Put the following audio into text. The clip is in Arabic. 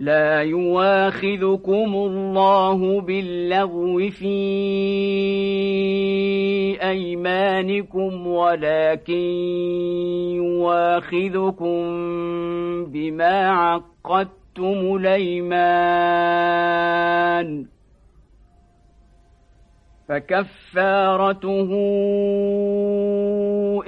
لا يواخذكم الله باللغو في أيمانكم ولكن يواخذكم بما عقدتم الأيمان. فكفارته